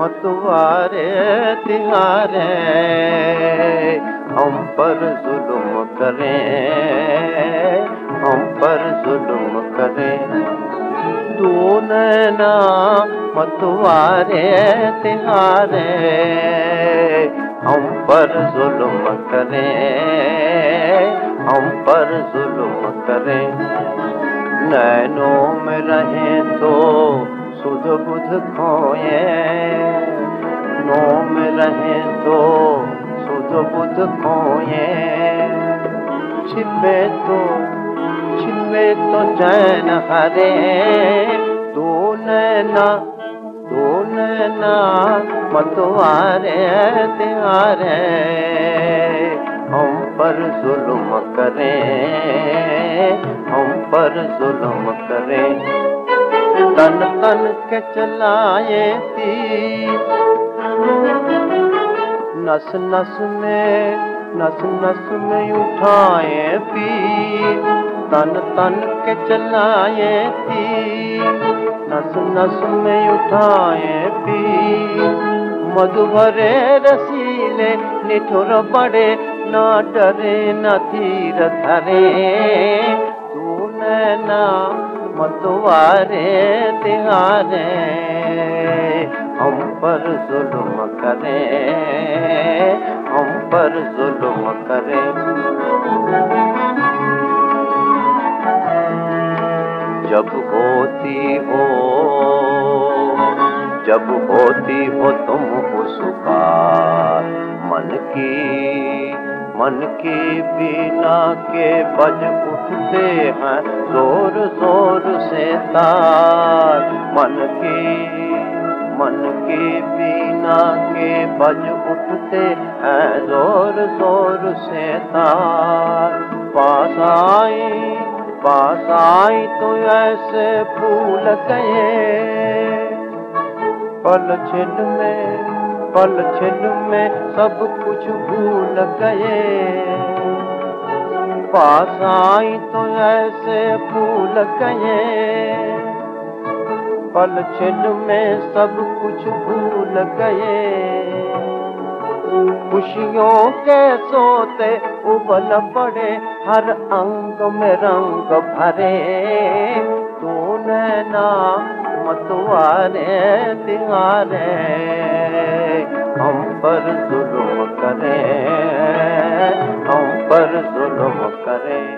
मतवारे तिहारे। हम पर जुल्म करें, हम पर जुल्म करें। तू नैना मतवारे तिहारे। हम पर जुल्म करें, हम पर जुल्म करें। नैनों में रहें तो सुध बुध खोए। नो में रहे तो सुध बुध खोए। छिपे तो छिपे तो चैन हरे। दो नैना दो नैना मतवारे त्यारे। हम पर जुल्म करें, हम पर जुल्म करें। तन तन के चलाए तीर। नस नस में, नस नस में उठाए पी तन तन के चलाए तीर। नस नस में उठाए पीर मधुभरे रसीले, निठुर बड़े ना डरे, न धीर धरे। तू नैना मतवारे तिहारे हम पर जुल्म करें, हम पर जुल्म करें। जब होती हो, जब होती हो तुम पुकार मन की मन की बीना के बज उठते हैं, ज़ोर ज़ोर से तार। मन की मन की बीना के बज उठते हैं, ज़ोर ज़ोर से तार। पास आई पास आई तो ऐसे फूल गए। पल छिन में पल छिन में सब कुछ भूल गए। पास आई तो ऐसे भूल गए। पल छिन में सब कुछ भूल गए। खुशियों के सोते उबल पड़े, हर अंग में रंग भरे। तू नैना मतवारे तिहारे हम पर जुल्म करें हम पर जुल्म करें